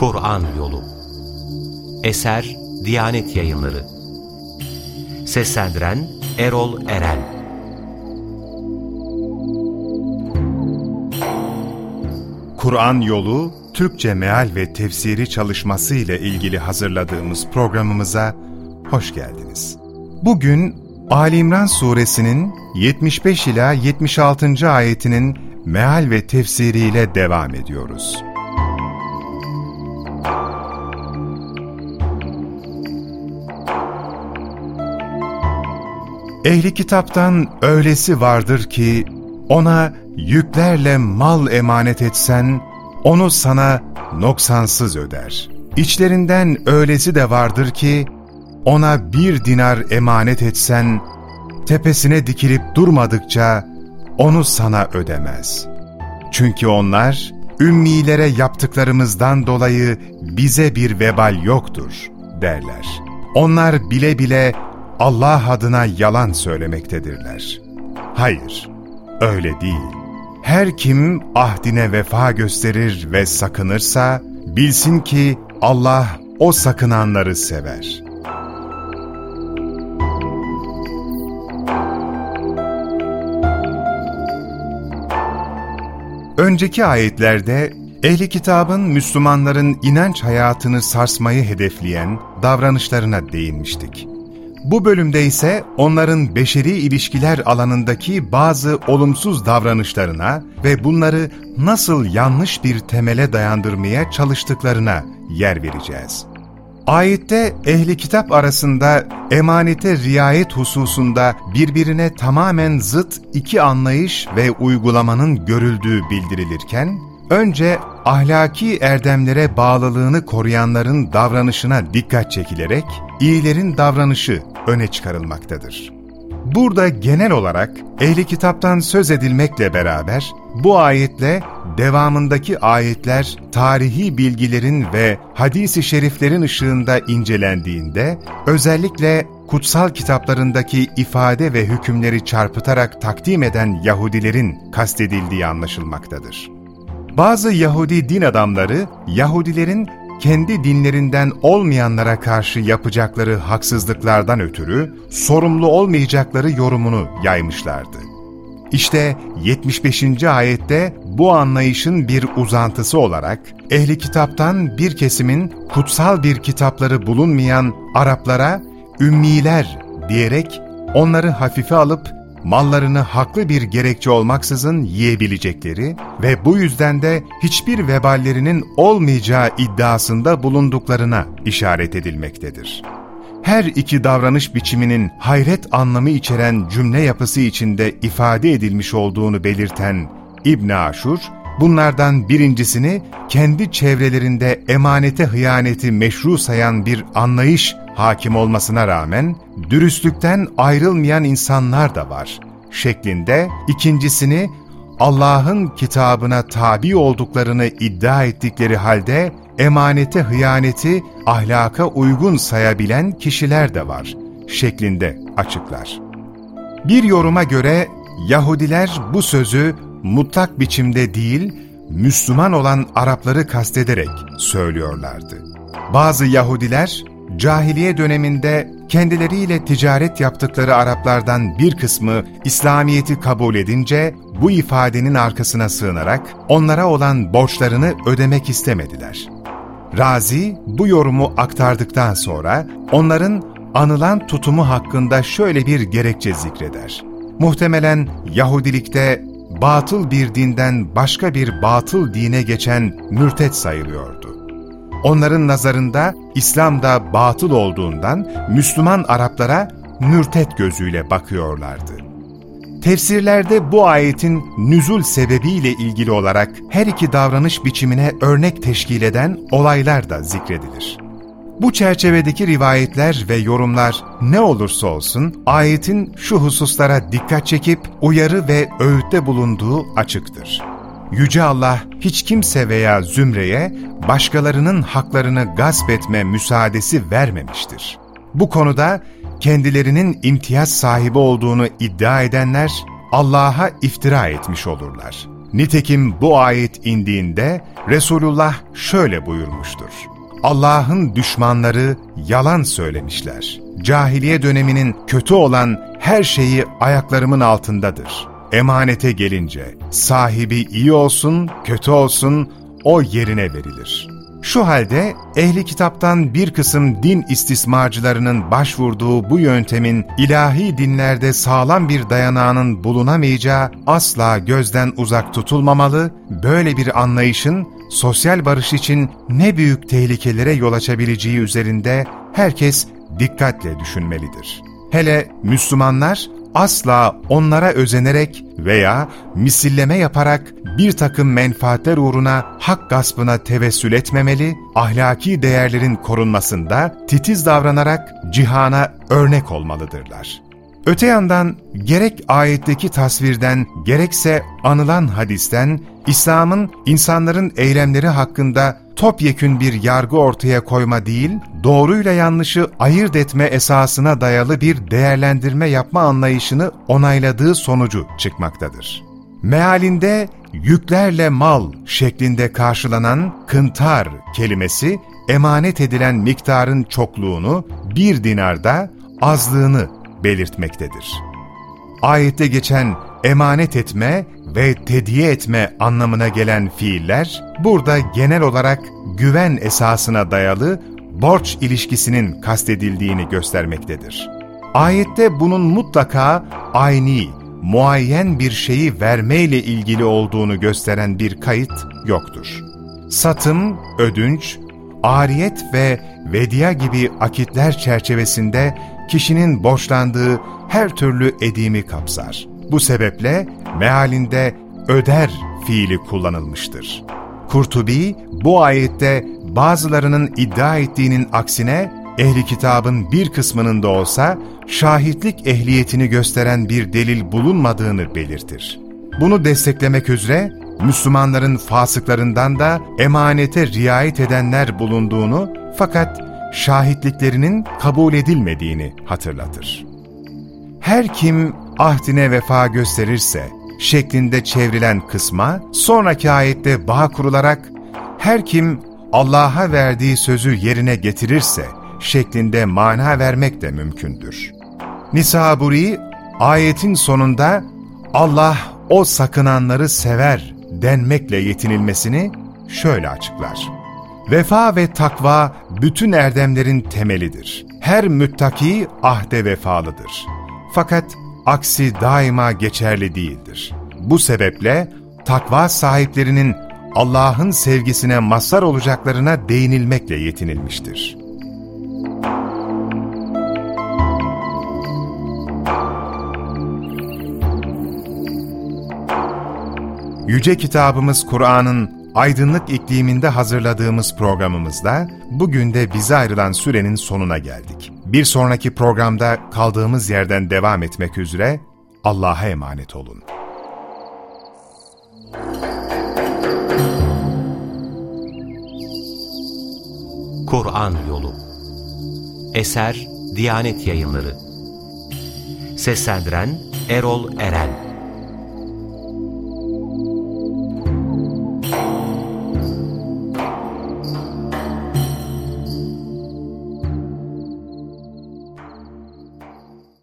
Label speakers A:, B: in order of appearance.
A: Kur'an Yolu Eser Diyanet Yayınları Seslendiren Erol Eren
B: Kur'an Yolu Türkçe Meal ve Tefsiri çalışması ile ilgili hazırladığımız programımıza hoş geldiniz. Bugün Ali İmran suresinin 75 ila 76. ayetinin meal ve tefsiriyle devam ediyoruz. Ehli kitaptan öylesi vardır ki, ona yüklerle mal emanet etsen, onu sana noksansız öder. İçlerinden öylesi de vardır ki, ona bir dinar emanet etsen, tepesine dikilip durmadıkça onu sana ödemez. Çünkü onlar, ümmilere yaptıklarımızdan dolayı bize bir vebal yoktur derler. Onlar bile bile Allah adına yalan söylemektedirler. Hayır, öyle değil. Her kim ahdine vefa gösterir ve sakınırsa, bilsin ki Allah o sakınanları sever. Önceki ayetlerde ehli kitabın Müslümanların inanç hayatını sarsmayı hedefleyen davranışlarına değinmiştik. Bu bölümde ise onların beşeri ilişkiler alanındaki bazı olumsuz davranışlarına ve bunları nasıl yanlış bir temele dayandırmaya çalıştıklarına yer vereceğiz. Ayette ehli kitap arasında emanete riayet hususunda birbirine tamamen zıt iki anlayış ve uygulamanın görüldüğü bildirilirken, önce ahlaki erdemlere bağlılığını koruyanların davranışına dikkat çekilerek, iyilerin davranışı öne çıkarılmaktadır. Burada genel olarak ehli kitaptan söz edilmekle beraber bu ayetle devamındaki ayetler tarihi bilgilerin ve hadisi şeriflerin ışığında incelendiğinde özellikle kutsal kitaplarındaki ifade ve hükümleri çarpıtarak takdim eden Yahudilerin kastedildiği anlaşılmaktadır. Bazı Yahudi din adamları, Yahudilerin kendi dinlerinden olmayanlara karşı yapacakları haksızlıklardan ötürü sorumlu olmayacakları yorumunu yaymışlardı. İşte 75. ayette bu anlayışın bir uzantısı olarak ehli kitaptan bir kesimin kutsal bir kitapları bulunmayan Araplara ümmiler diyerek onları hafife alıp mallarını haklı bir gerekçe olmaksızın yiyebilecekleri ve bu yüzden de hiçbir veballerinin olmayacağı iddiasında bulunduklarına işaret edilmektedir. Her iki davranış biçiminin hayret anlamı içeren cümle yapısı içinde ifade edilmiş olduğunu belirten İbn Aşur, bunlardan birincisini kendi çevrelerinde emanete hıyaneti meşru sayan bir anlayış hakim olmasına rağmen dürüstlükten ayrılmayan insanlar da var şeklinde ikincisini Allah'ın kitabına tabi olduklarını iddia ettikleri halde emanete hıyaneti ahlaka uygun sayabilen kişiler de var şeklinde açıklar. Bir yoruma göre Yahudiler bu sözü mutlak biçimde değil, Müslüman olan Arapları kastederek söylüyorlardı. Bazı Yahudiler cahiliye döneminde kendileriyle ticaret yaptıkları Araplardan bir kısmı İslamiyet'i kabul edince bu ifadenin arkasına sığınarak onlara olan borçlarını ödemek istemediler. Razi bu yorumu aktardıktan sonra onların anılan tutumu hakkında şöyle bir gerekçe zikreder. Muhtemelen Yahudilikte batıl bir dinden başka bir batıl dine geçen mürtet sayılıyordu. Onların nazarında İslam da batıl olduğundan Müslüman Araplara mürtet gözüyle bakıyorlardı. Tefsirlerde bu ayetin nüzul sebebiyle ilgili olarak her iki davranış biçimine örnek teşkil eden olaylar da zikredilir. Bu çerçevedeki rivayetler ve yorumlar ne olursa olsun ayetin şu hususlara dikkat çekip uyarı ve öğütte bulunduğu açıktır. Yüce Allah hiç kimse veya zümreye başkalarının haklarını gasp etme müsaadesi vermemiştir. Bu konuda kendilerinin imtiyaz sahibi olduğunu iddia edenler Allah'a iftira etmiş olurlar. Nitekim bu ayet indiğinde Resulullah şöyle buyurmuştur. Allah'ın düşmanları yalan söylemişler. Cahiliye döneminin kötü olan her şeyi ayaklarımın altındadır. Emanete gelince sahibi iyi olsun, kötü olsun o yerine verilir. Şu halde ehli kitaptan bir kısım din istismarcılarının başvurduğu bu yöntemin ilahi dinlerde sağlam bir dayanağının bulunamayacağı asla gözden uzak tutulmamalı, böyle bir anlayışın sosyal barış için ne büyük tehlikelere yol açabileceği üzerinde herkes dikkatle düşünmelidir. Hele Müslümanlar asla onlara özenerek veya misilleme yaparak bir takım menfaatler uğruna hak gaspına tevessül etmemeli, ahlaki değerlerin korunmasında titiz davranarak cihana örnek olmalıdırlar. Öte yandan gerek ayetteki tasvirden gerekse anılan hadisten İslam'ın insanların eylemleri hakkında topyekün bir yargı ortaya koyma değil, doğruyla yanlışı ayırt etme esasına dayalı bir değerlendirme yapma anlayışını onayladığı sonucu çıkmaktadır. Mealinde yüklerle mal şeklinde karşılanan kıntar kelimesi, emanet edilen miktarın çokluğunu bir dinarda azlığını belirtmektedir. Ayette geçen emanet etme ve tediye etme anlamına gelen fiiller, burada genel olarak güven esasına dayalı borç ilişkisinin kastedildiğini göstermektedir. Ayette bunun mutlaka ayni, muayyen bir şeyi vermeyle ilgili olduğunu gösteren bir kayıt yoktur. Satım, ödünç, ariyet ve vediya gibi akitler çerçevesinde kişinin borçlandığı her türlü edimi kapsar. Bu sebeple mealinde öder fiili kullanılmıştır. Kurtubi bu ayette bazılarının iddia ettiğinin aksine ehli kitabın bir kısmının da olsa şahitlik ehliyetini gösteren bir delil bulunmadığını belirtir. Bunu desteklemek üzere Müslümanların fasıklarından da emanete riayet edenler bulunduğunu fakat şahitliklerinin kabul edilmediğini hatırlatır. Her kim ahdine vefa gösterirse şeklinde çevrilen kısma sonraki ayette bağ kurularak her kim Allah'a verdiği sözü yerine getirirse şeklinde mana vermek de mümkündür. Nisaburi ayetin sonunda Allah o sakınanları sever denmekle yetinilmesini şöyle açıklar. Vefa ve takva bütün erdemlerin temelidir. Her müttaki ahde vefalıdır. Fakat aksi daima geçerli değildir. Bu sebeple takva sahiplerinin Allah'ın sevgisine mazhar olacaklarına değinilmekle yetinilmiştir. Yüce kitabımız Kur'an'ın aydınlık ikliminde hazırladığımız programımızda bugün de bize ayrılan sürenin sonuna geldik. Bir sonraki programda kaldığımız yerden devam etmek üzere Allah'a emanet olun.
A: Kur'an Yolu Eser Diyanet Yayınları Seslendiren Erol Eren